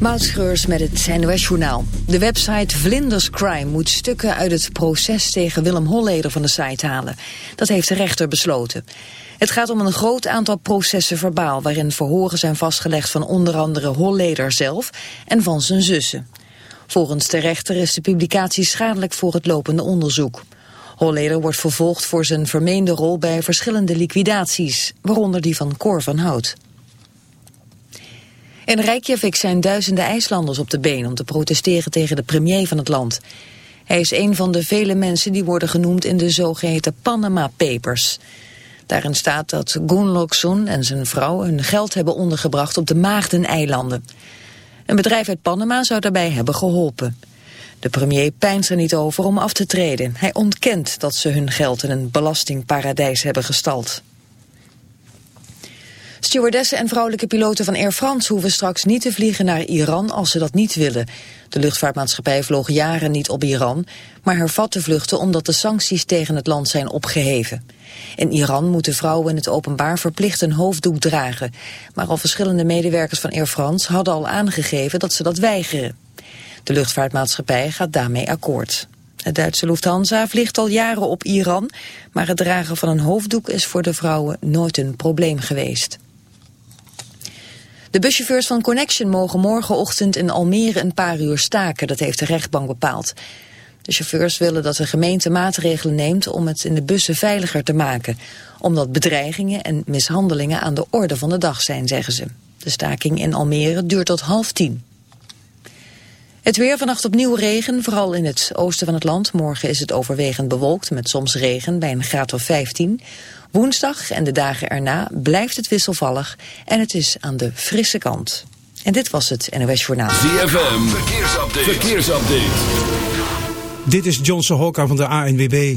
Mautschreurs met het NOS-journaal. De website Vlinders Crime moet stukken uit het proces tegen Willem Holleder van de site halen. Dat heeft de rechter besloten. Het gaat om een groot aantal processen verbaal... waarin verhoren zijn vastgelegd van onder andere Holleder zelf en van zijn zussen. Volgens de rechter is de publicatie schadelijk voor het lopende onderzoek. Holleder wordt vervolgd voor zijn vermeende rol bij verschillende liquidaties... waaronder die van Cor van Hout. In Reykjavik zijn duizenden IJslanders op de been om te protesteren tegen de premier van het land. Hij is een van de vele mensen die worden genoemd in de zogeheten Panama Papers. Daarin staat dat Gunnlaugsson en zijn vrouw hun geld hebben ondergebracht op de Maagdeneilanden. Een bedrijf uit Panama zou daarbij hebben geholpen. De premier pijnt er niet over om af te treden. Hij ontkent dat ze hun geld in een belastingparadijs hebben gestald. Stewardessen en vrouwelijke piloten van Air France hoeven straks niet te vliegen naar Iran als ze dat niet willen. De luchtvaartmaatschappij vloog jaren niet op Iran, maar hervatte vluchten omdat de sancties tegen het land zijn opgeheven. In Iran moeten vrouwen in het openbaar verplicht een hoofddoek dragen. Maar al verschillende medewerkers van Air France hadden al aangegeven dat ze dat weigeren. De luchtvaartmaatschappij gaat daarmee akkoord. Het Duitse Lufthansa vliegt al jaren op Iran, maar het dragen van een hoofddoek is voor de vrouwen nooit een probleem geweest. De buschauffeurs van Connection mogen morgenochtend in Almere een paar uur staken. Dat heeft de rechtbank bepaald. De chauffeurs willen dat de gemeente maatregelen neemt om het in de bussen veiliger te maken. Omdat bedreigingen en mishandelingen aan de orde van de dag zijn, zeggen ze. De staking in Almere duurt tot half tien. Het weer vannacht opnieuw regen, vooral in het oosten van het land. Morgen is het overwegend bewolkt met soms regen bij een graad of 15. Woensdag en de dagen erna blijft het wisselvallig en het is aan de frisse kant. En dit was het NOS Journaal. ZFM, verkeersupdate. verkeersupdate. Dit is Johnson Hokka van de ANWB.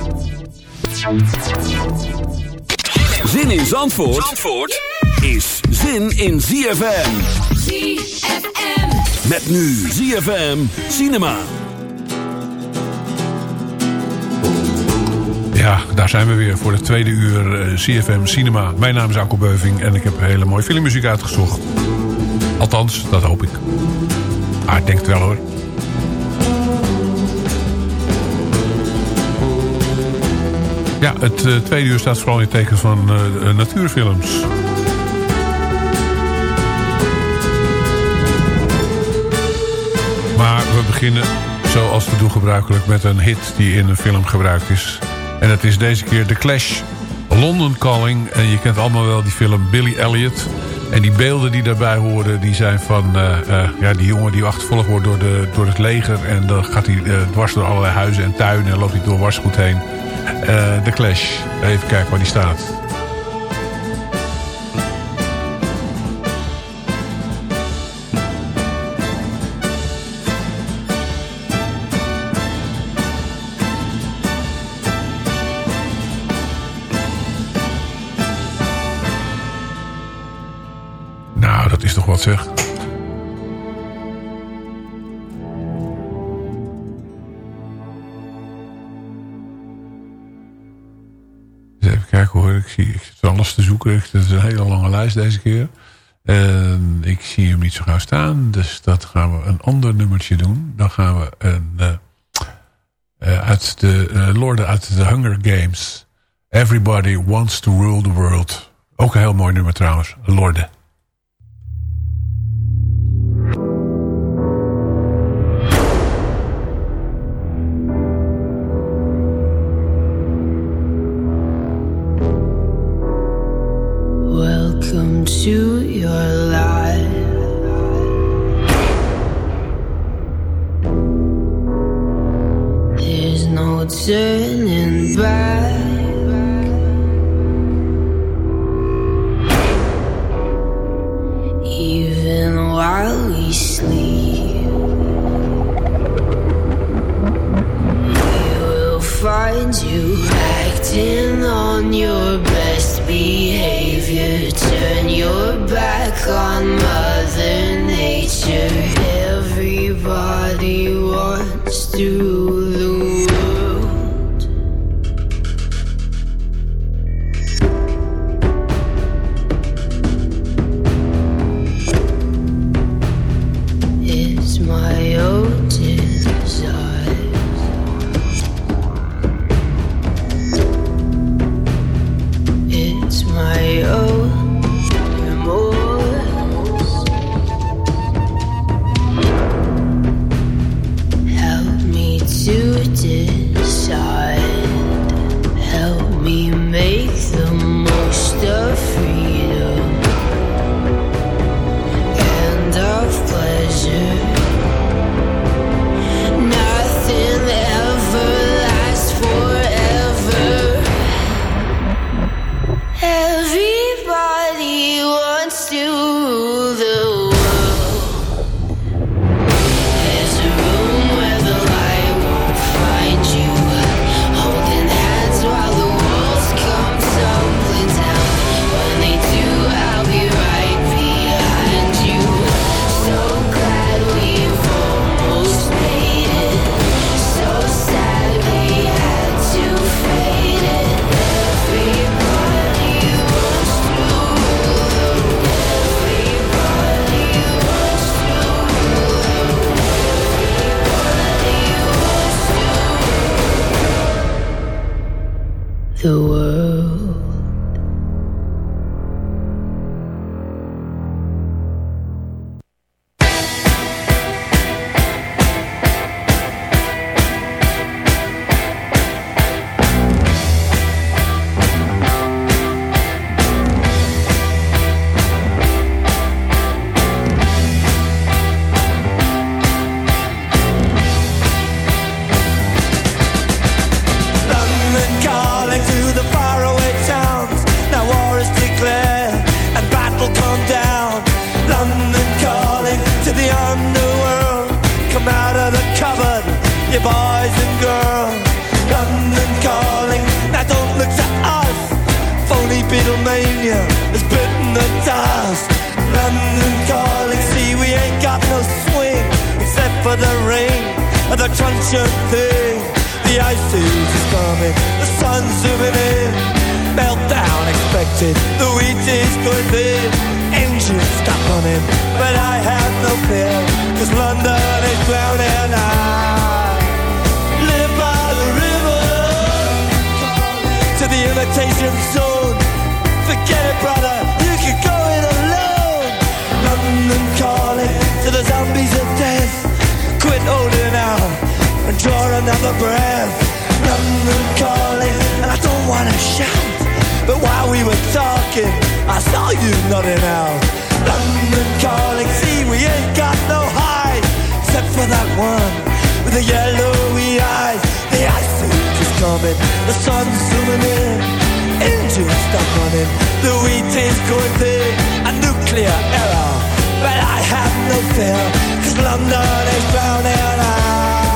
Zin in Zandvoort, Zandvoort is zin in ZFM. ZFM. Met nu ZFM Cinema. Ja, daar zijn we weer voor de tweede uur uh, CFM Cinema. Mijn naam is Anko Beuving en ik heb hele mooie filmmuziek uitgezocht. Althans, dat hoop ik. Ah, ik denk het wel hoor. Ja, het uh, tweede uur staat vooral in het teken van uh, natuurfilms. Maar we beginnen, zoals we doen gebruikelijk, met een hit die in een film gebruikt is. En het is deze keer The Clash, London Calling. En je kent allemaal wel die film Billy Elliot. En die beelden die daarbij horen, die zijn van ja, die jongen die achtervolgd wordt door, de, door het leger. En dan gaat hij dwars door allerlei huizen en tuinen en loopt hij door wasgoed heen. The Clash, even kijken waar die staat. Nou, dat is toch wat zeg. Te zoeken. Het is een hele lange lijst deze keer. En ik zie hem niet zo gauw staan. Dus dat gaan we een ander nummertje doen. Dan gaan we een, uh, uh, uit de uh, Lorden uit de Hunger Games. Everybody wants to rule the world. Ook een heel mooi nummer trouwens. Lorde. turning back. Even while we sleep, will find you acting on your best behavior. Turn your back on my. the underworld. Come out of the cupboard, you boys and girls. London calling, now don't look to us. Phony Beatlemania has bitten the dust. London calling, see we ain't got no swing except for the rain and the crunch thing. The ice is coming, the sun's zooming in. Meltdown expected The wheat is going thin Engine stop on him But I have no fear Cause London is drowning I live by the river To the imitation zone. Forget it brother You can go it alone. London calling To the zombies of death. Quit holding out And draw another breath. London calling And I don't wanna shout. But while we were talking, I saw you nodding out. London calling, see, we ain't got no hide. Except for that one with the yellowy eyes. The ice age is coming, the sun's zooming in. Engines stop running, the wheat is going thin. A nuclear error, but I have no fear. Cause London is drowning out.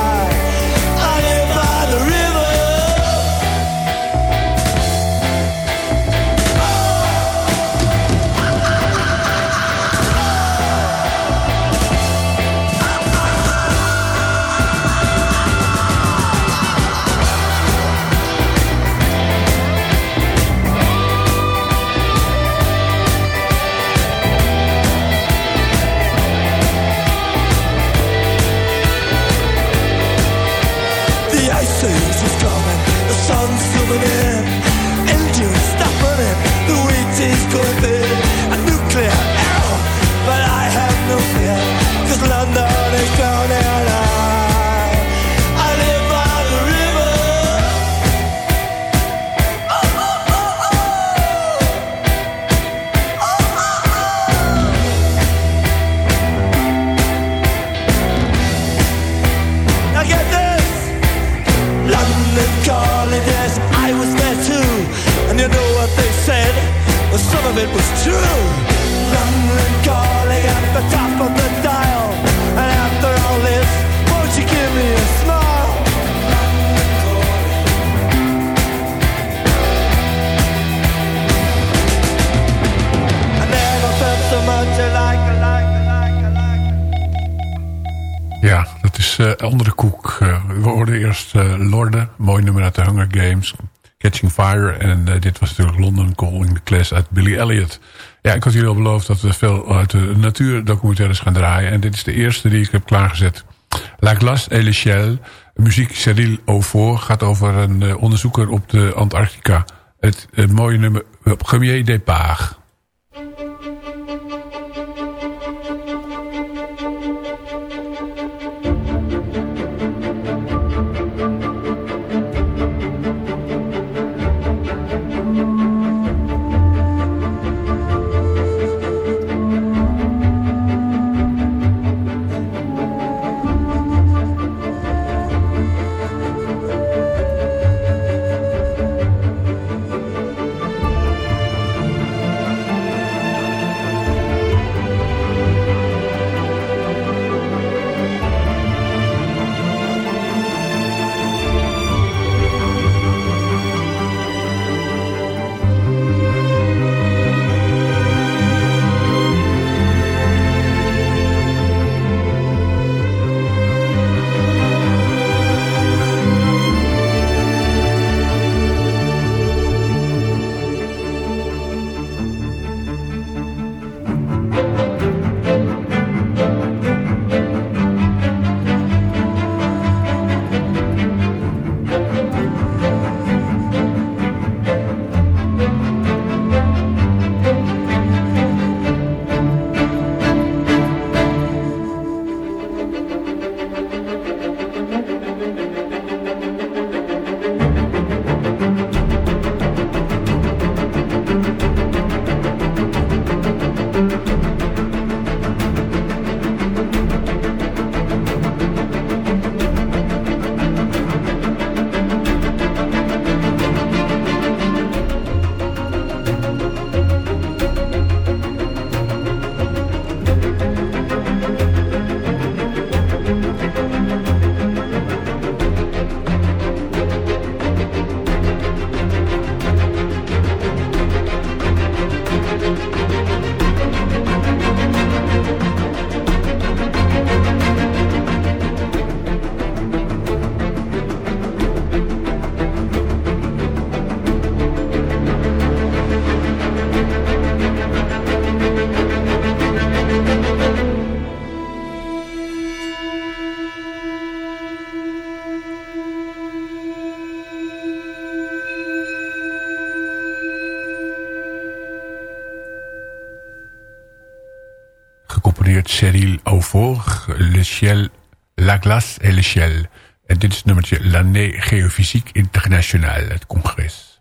Games. Catching Fire. En dit was natuurlijk London Calling the Class uit Billy Elliot. Ja, ik had jullie al beloofd dat we veel uit de natuurdocumentaires gaan draaien. En dit is de eerste die ik heb klaargezet. La Glace et l'échelle. Muziek Cyril Aufort gaat over een onderzoeker op de Antarctica. Het, het mooie nummer Premier Départ. Cyril Aufort, Le Ciel, La Glace et Le Ciel. En dit is het nummertje L'année géophysique internationale, het congres.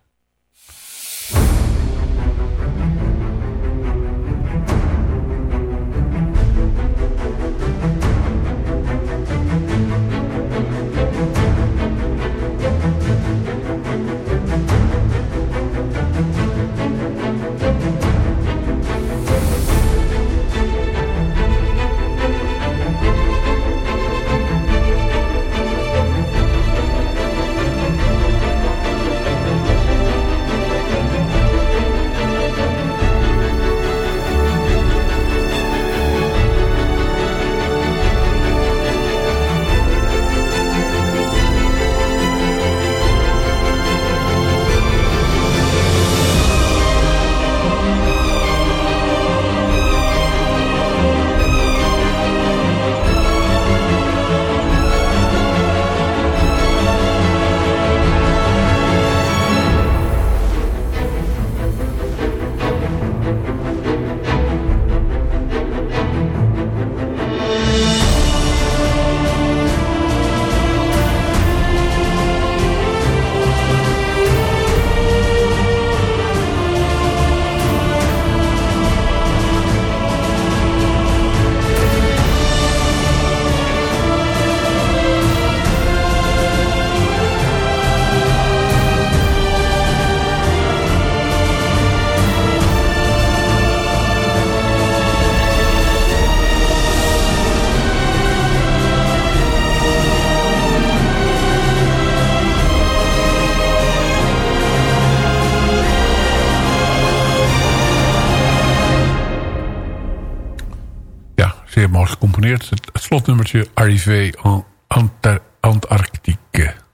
Mooi gecomponeerd. Het, slotnummertje Arrivé en Antarctique.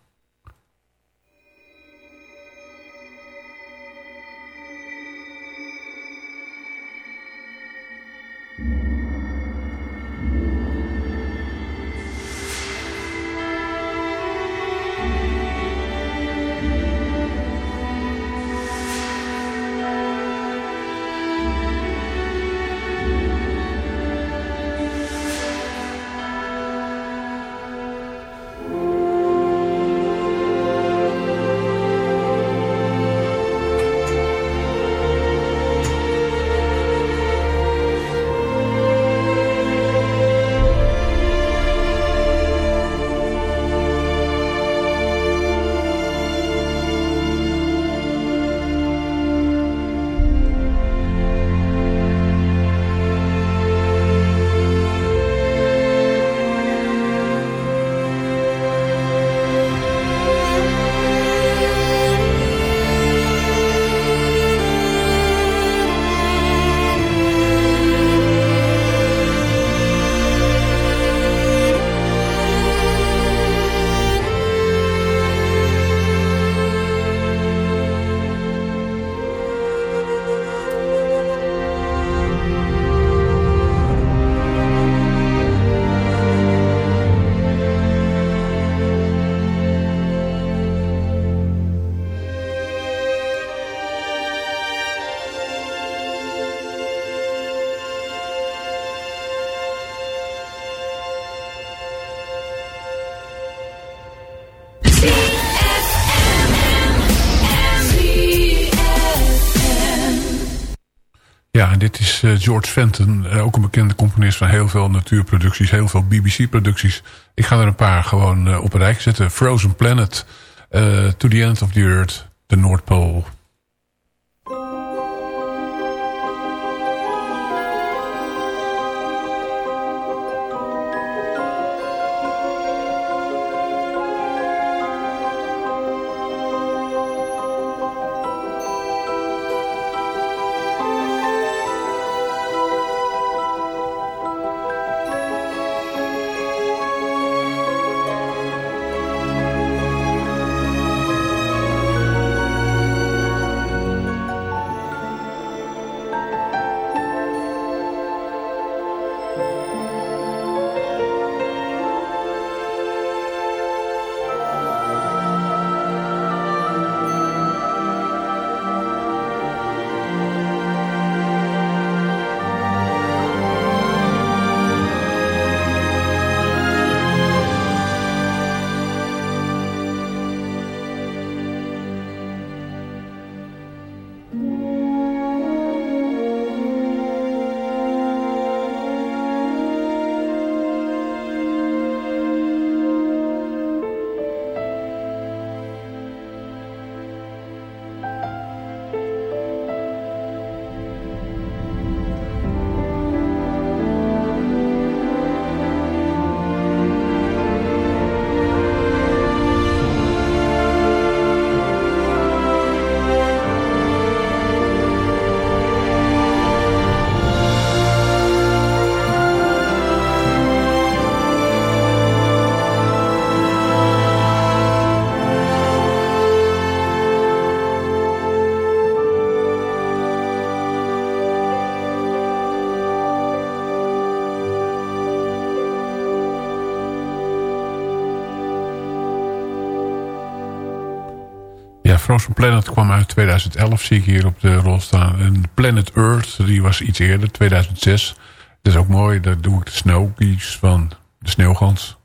George Fenton, uh, ook een bekende componist van heel veel natuurproducties, heel veel BBC-producties. Ik ga er een paar gewoon uh, op een rij zetten. Frozen Planet, To the End of the Earth, The North Frozen Planet kwam uit 2011, zie ik hier op de rol staan. En Planet Earth, die was iets eerder, 2006. Dat is ook mooi, daar doe ik de Snowkies van de Sneeuwgans.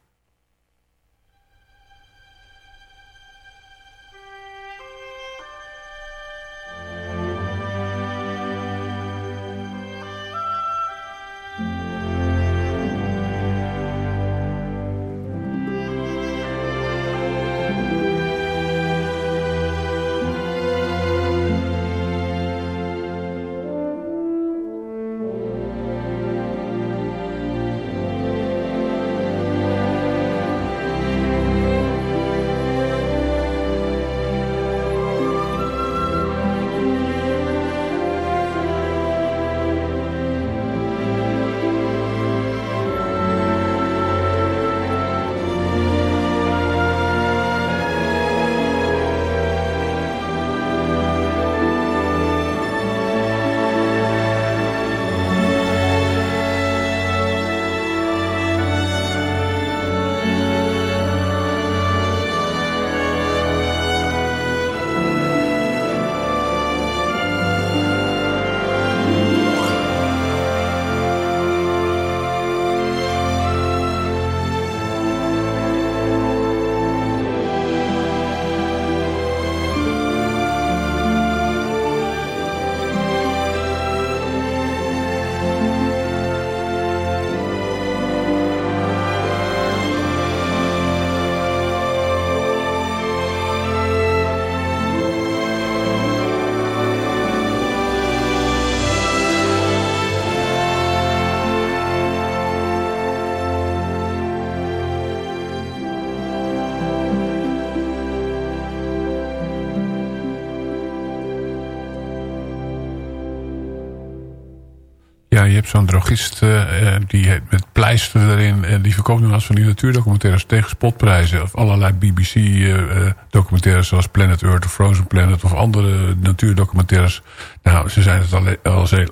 Je hebt zo'n drogist uh, die met pleister erin. En die verkoopt nu als van die natuurdocumentaires tegen spotprijzen. Of allerlei BBC-documentaires zoals Planet Earth of Frozen Planet. Of andere natuurdocumentaires. Nou, ze zijn het alleen,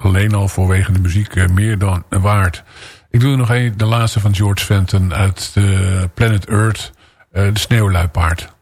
alleen al voorwege de muziek meer dan waard. Ik doe nog een, de laatste van George Fenton uit de Planet Earth. de sneeuwluipaard.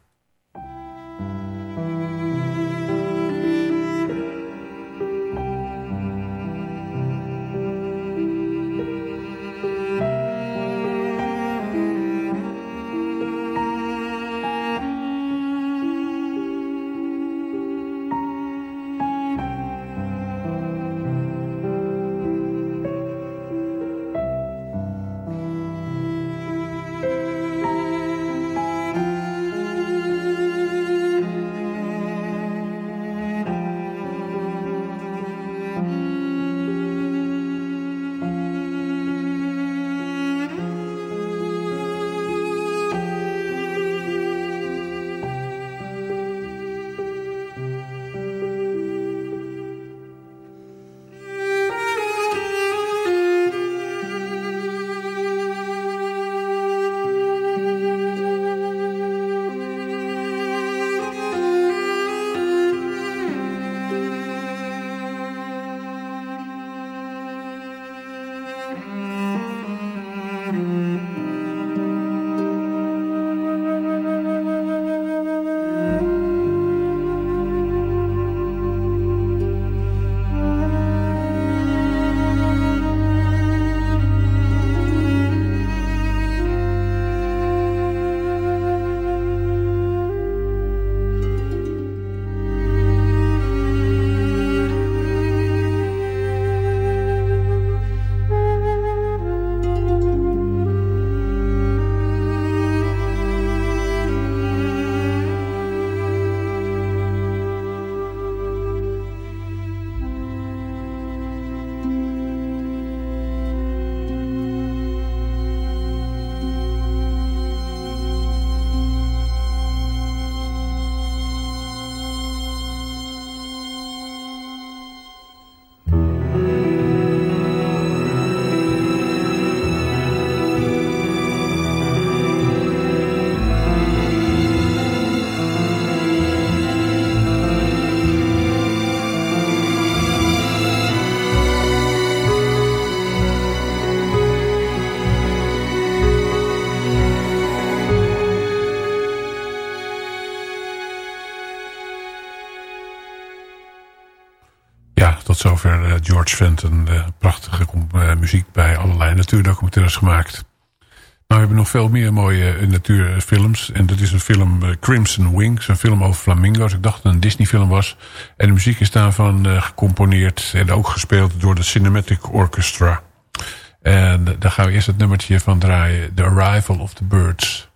Zover uh, George Fenton. Prachtige uh, muziek bij allerlei natuurdocumentaires gemaakt. Maar we hebben nog veel meer mooie natuurfilms. En dat is een film Crimson Wings. Een film over flamingo's. Ik dacht dat het een Disney film was. En de muziek is daarvan gecomponeerd. En ook gespeeld door de Cinematic Orchestra. En daar gaan we eerst het nummertje van draaien. The Arrival of the Birds.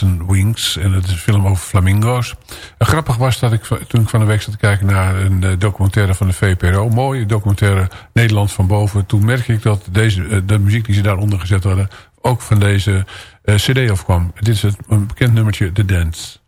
Wings. En het is een film over flamingo's. En grappig was dat ik toen ik van de week zat te kijken naar een uh, documentaire van de VPRO. Mooie documentaire Nederland van boven. Toen merkte ik dat deze, de muziek die ze daaronder gezet hadden ook van deze cd afkwam. Dit is het, een bekend nummertje The Dance.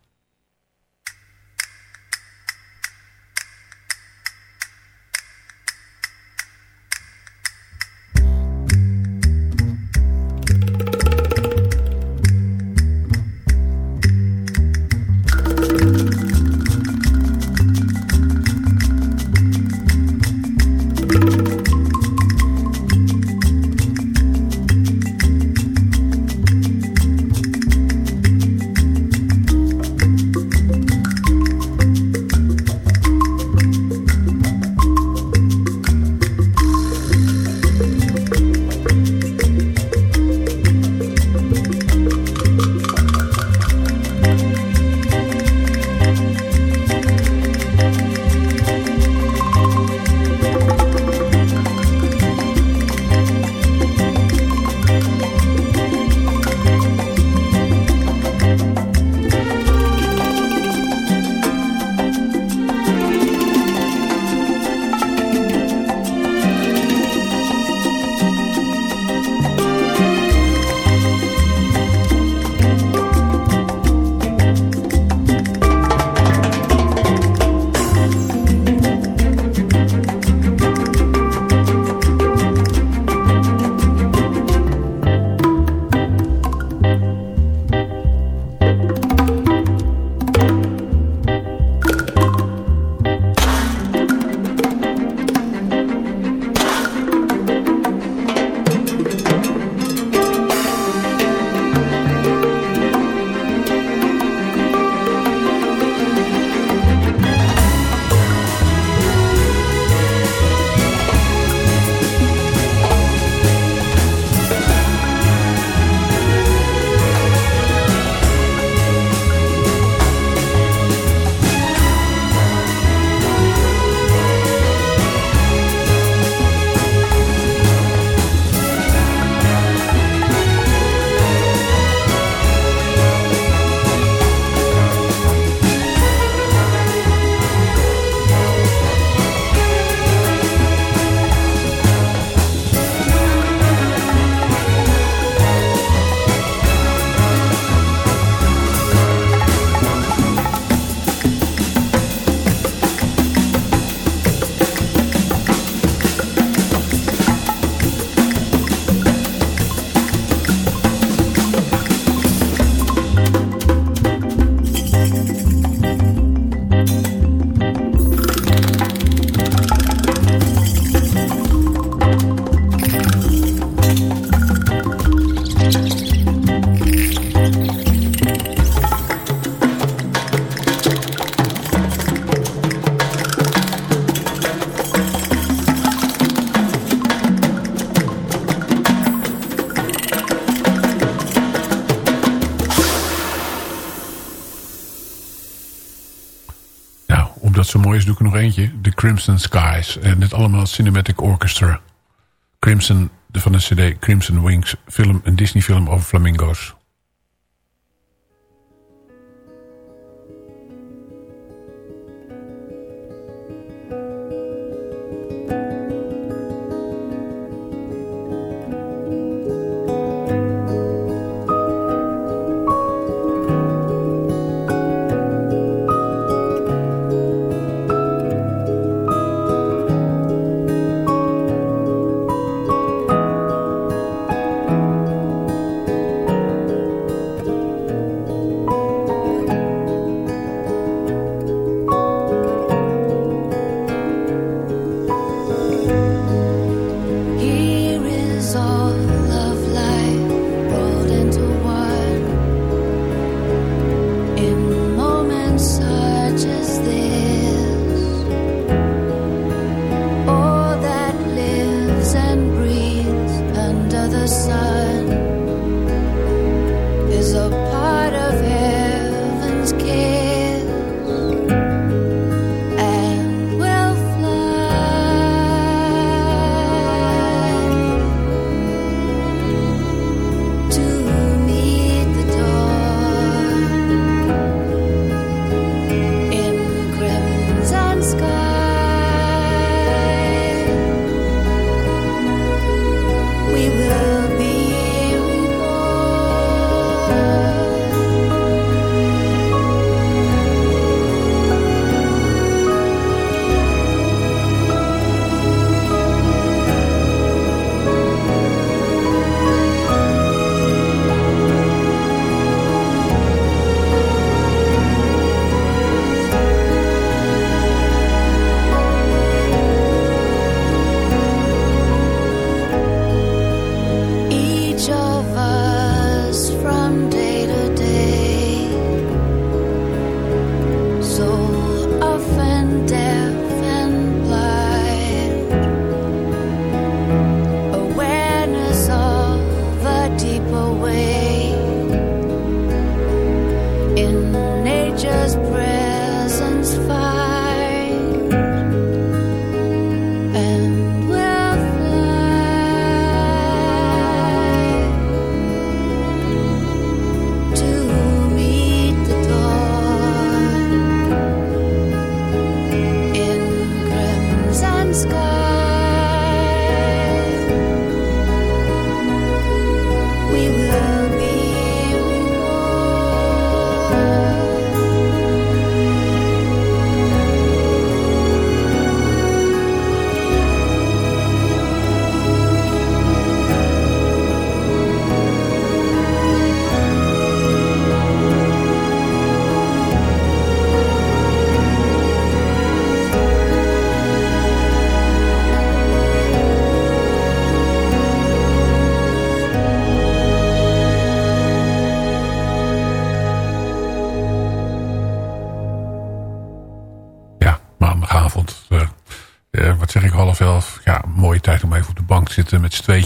Crimson Skies. En dit allemaal Cinematic Orchestra. Crimson, van de cd Crimson Wings. Film, een Disney film over flamingo's.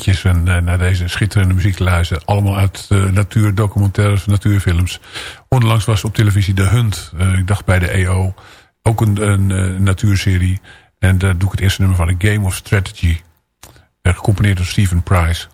En naar deze schitterende muziek te luisteren. Allemaal uit natuurdocumentaires, natuurfilms. Onlangs was op televisie De Hunt. ik dacht bij de EO. Ook een, een natuurserie. En daar doe ik het eerste nummer van. A Game of Strategy. gecomponeerd door Stephen Price.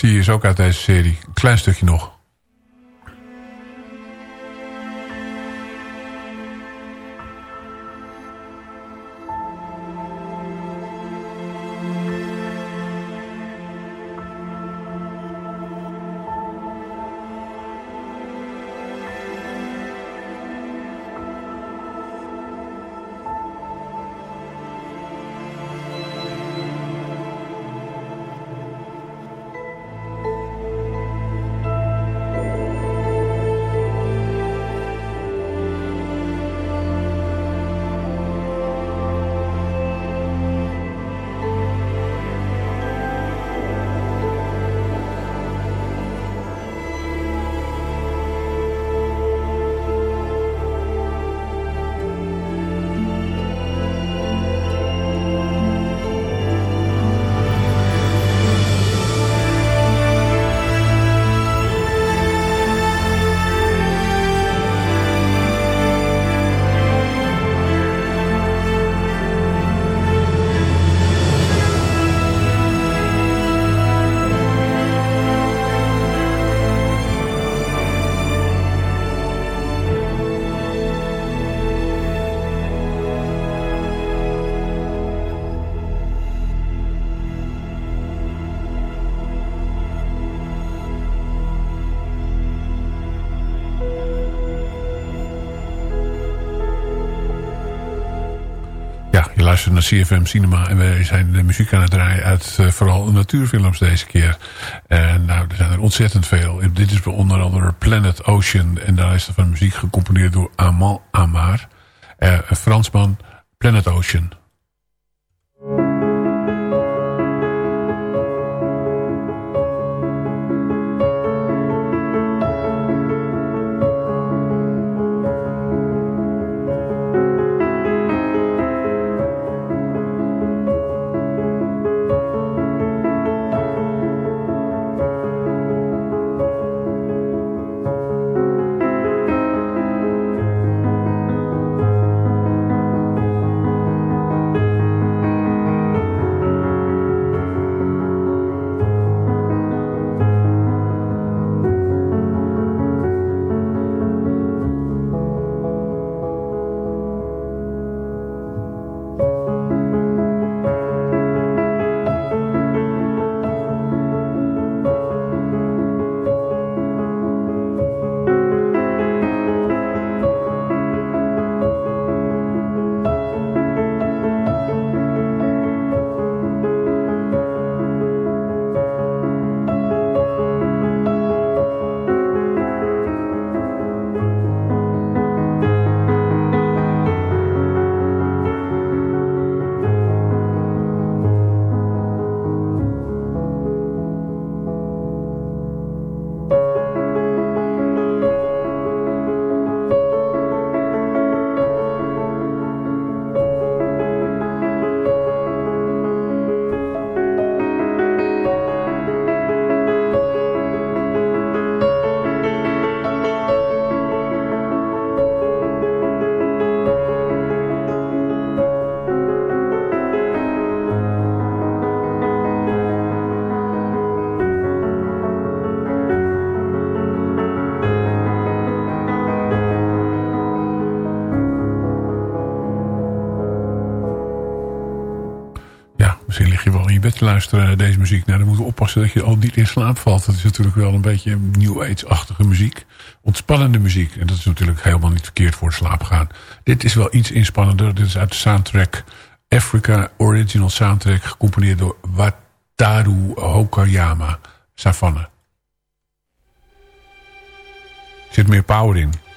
Zie is ook uit deze serie. Klein stukje nog. Luistert naar CFM Cinema en wij zijn de muziek aan het draaien uit uh, vooral natuurfilms deze keer. En nou, er zijn er ontzettend veel. Dit is onder andere Planet Ocean en daar is er van muziek gecomponeerd door Amal Amar, uh, een Fransman, Planet Ocean. Luisteren deze muziek. Nou, dan moeten we oppassen dat je al niet in slaap valt. Dat is natuurlijk wel een beetje New Age-achtige muziek. Ontspannende muziek. En dat is natuurlijk helemaal niet verkeerd voor slaap gaan. Dit is wel iets inspannender. Dit is uit de soundtrack Africa Original Soundtrack. Gecomponeerd door Wataru Hokayama. Savanne. Er zit meer power in.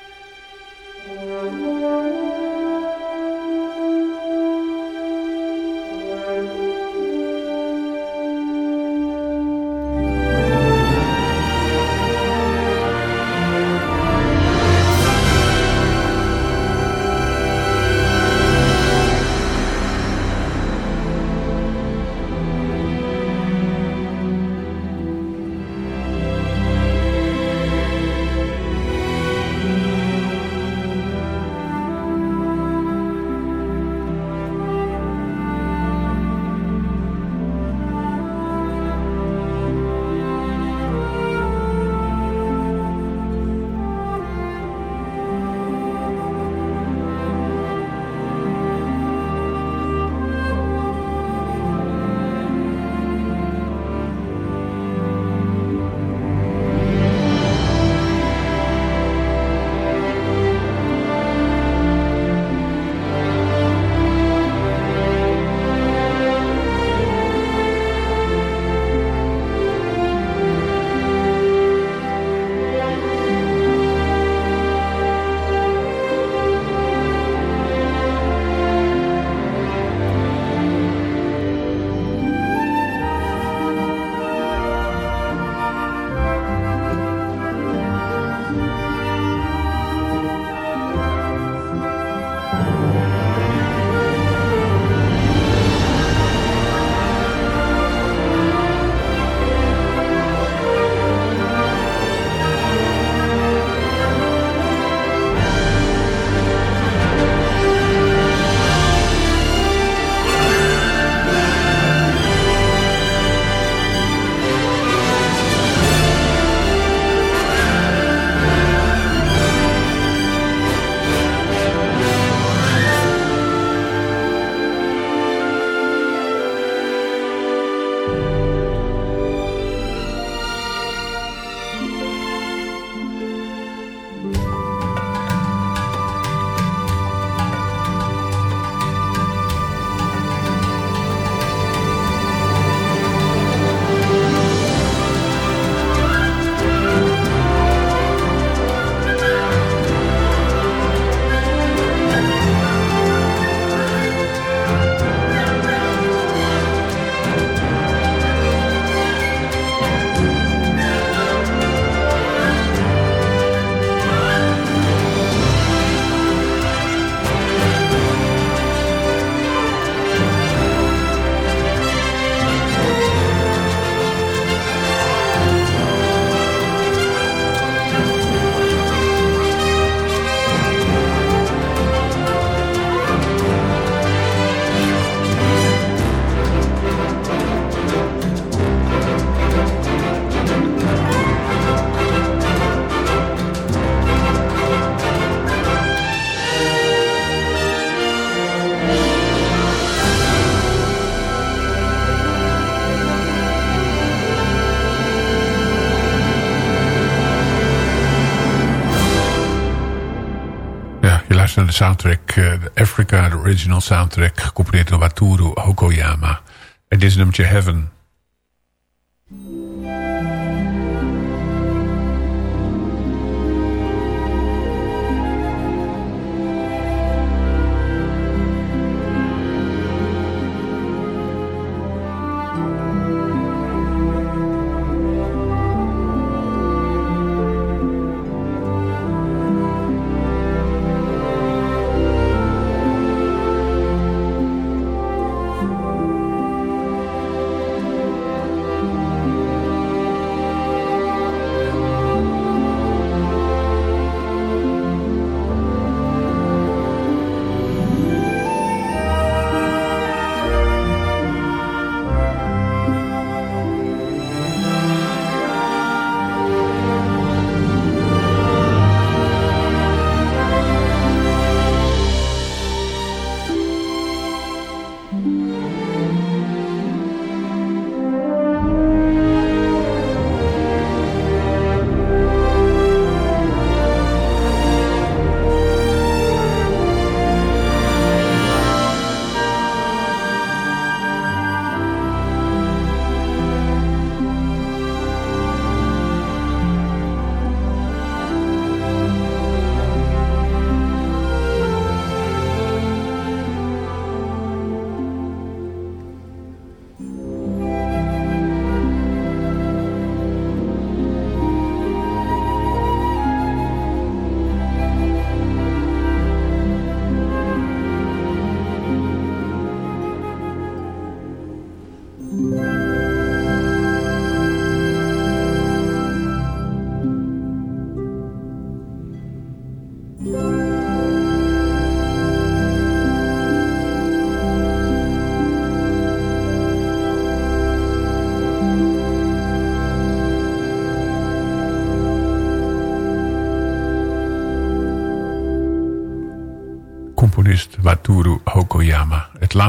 Soundtrack uh, Africa, original soundtrack, gecomponeerd door Wataru Hokoyama. En dit is nummertje Heaven.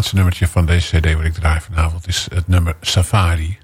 Laatste nummertje van deze cd wat ik draai vanavond is het nummer Safari.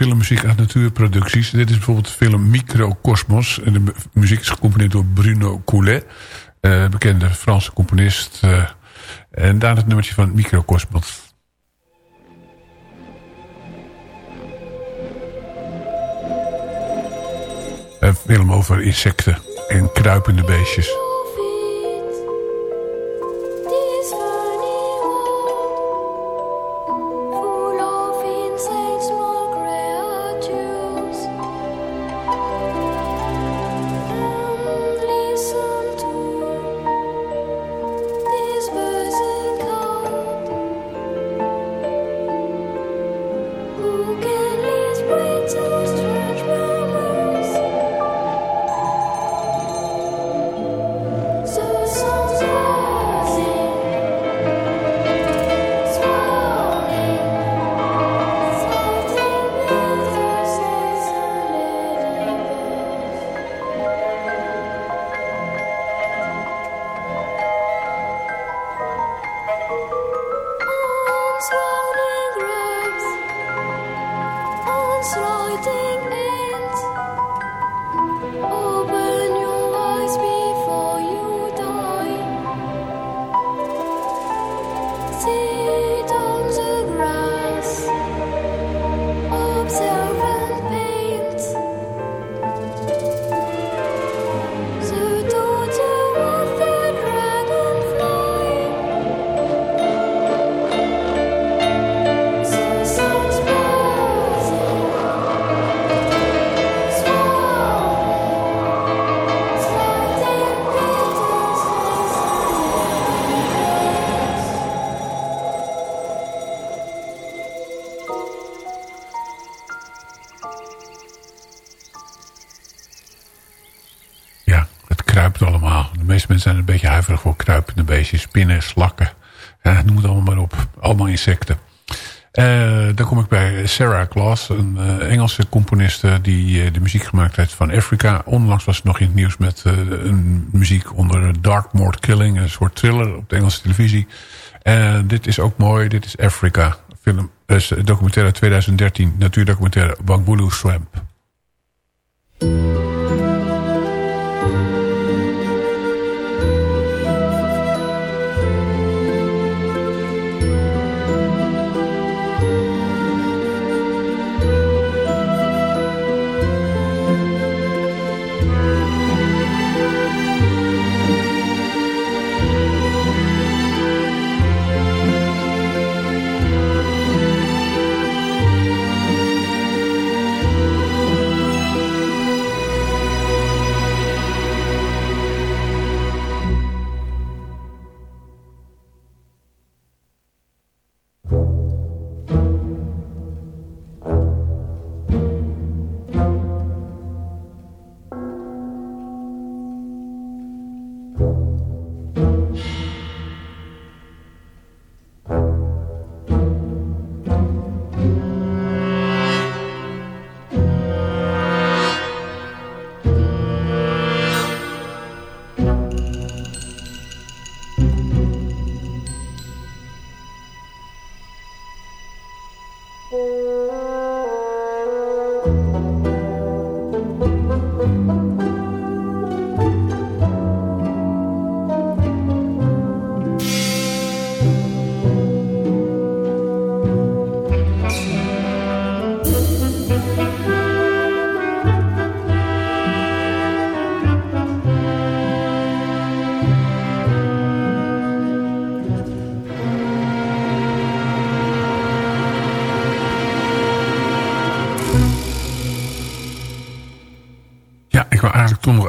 Filmmuziek uit natuurproducties. Dit is bijvoorbeeld de film Microcosmos. De muziek is gecomponeerd door Bruno Coulet. Uh, bekende Franse componist. Uh, en daar het nummertje van Microcosmos. Een film over insecten en kruipende beestjes. Zijn Spinnen, slakken. Noem het allemaal maar op. Allemaal insecten. Uh, dan kom ik bij Sarah Glass, een uh, Engelse componiste die uh, de muziek gemaakt heeft van Africa. Onlangs was het nog in het nieuws met een muziek onder Darkmoor Killing, een soort thriller op de Engelse televisie. dit is ook mooi, dit is Africa, film, documentaire 2013, natuurdocumentaire Bangbulu Swamp.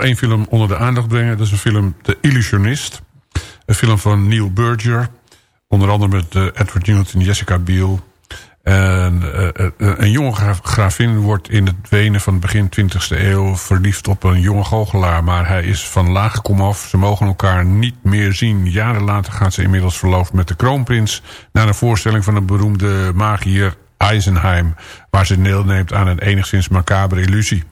Één film onder de aandacht brengen. Dat is een film The Illusionist. Een film van Neil Berger. Onder andere met uh, Edward Newton en Jessica Biel. En, uh, een jonge gravin wordt in het Wenen van begin 20e eeuw verliefd op een jonge goochelaar. Maar hij is van laag komaf. Ze mogen elkaar niet meer zien. Jaren later gaat ze inmiddels verloofd met de kroonprins. Naar een voorstelling van een beroemde magier Eisenheim. Waar ze deelneemt aan een enigszins macabere illusie.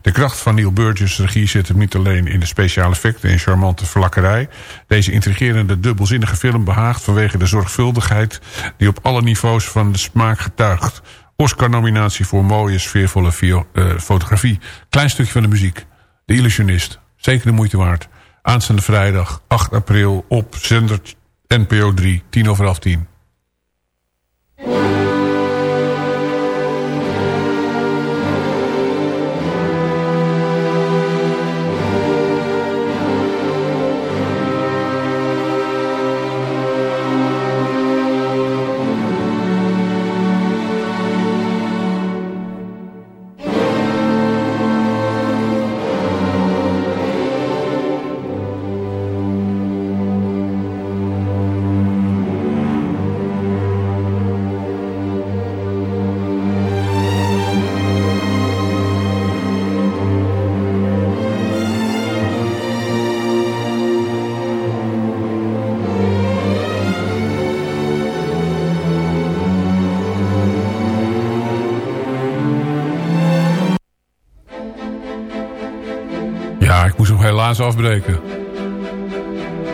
De kracht van Neil Burgess' regie zit hem niet alleen in de speciale effecten en charmante vlakkerij. Deze intrigerende dubbelzinnige film behaagt vanwege de zorgvuldigheid... die op alle niveaus van de smaak getuigt. Oscar-nominatie voor mooie, sfeervolle uh, fotografie. Klein stukje van de muziek. De Illusionist. Zeker de moeite waard. Aanstaande vrijdag, 8 april, op zender NPO 3, 10 over half 10.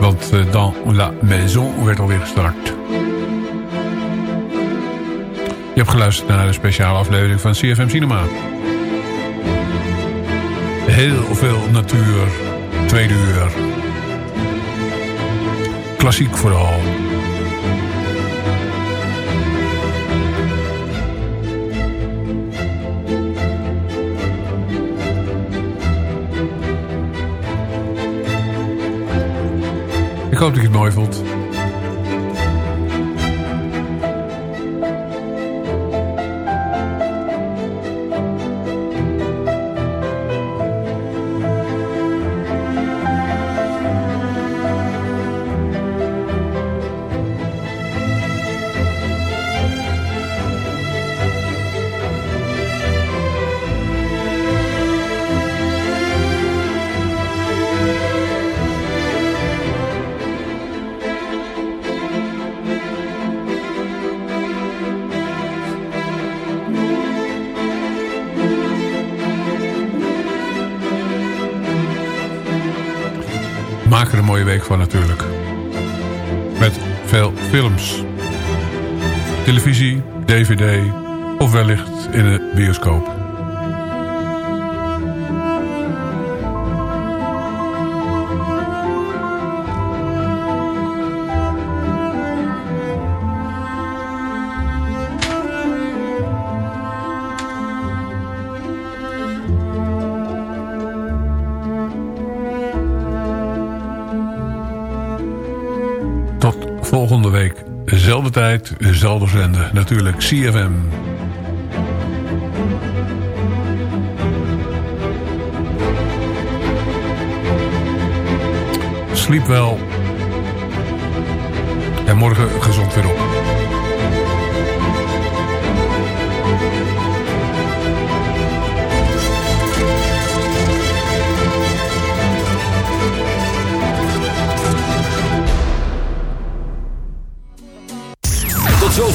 Want uh, Dans la Maison werd alweer gestart. Je hebt geluisterd naar een speciale aflevering van CFM Cinema. Heel veel natuur, tweede uur. Klassiek vooral. Hoop dat je het mooi vond. Week van natuurlijk. Met veel films. Televisie, dvd of wellicht in een bioscoop. Dezelfde zender. Natuurlijk CFM. Sliep wel. En morgen gezond weer op.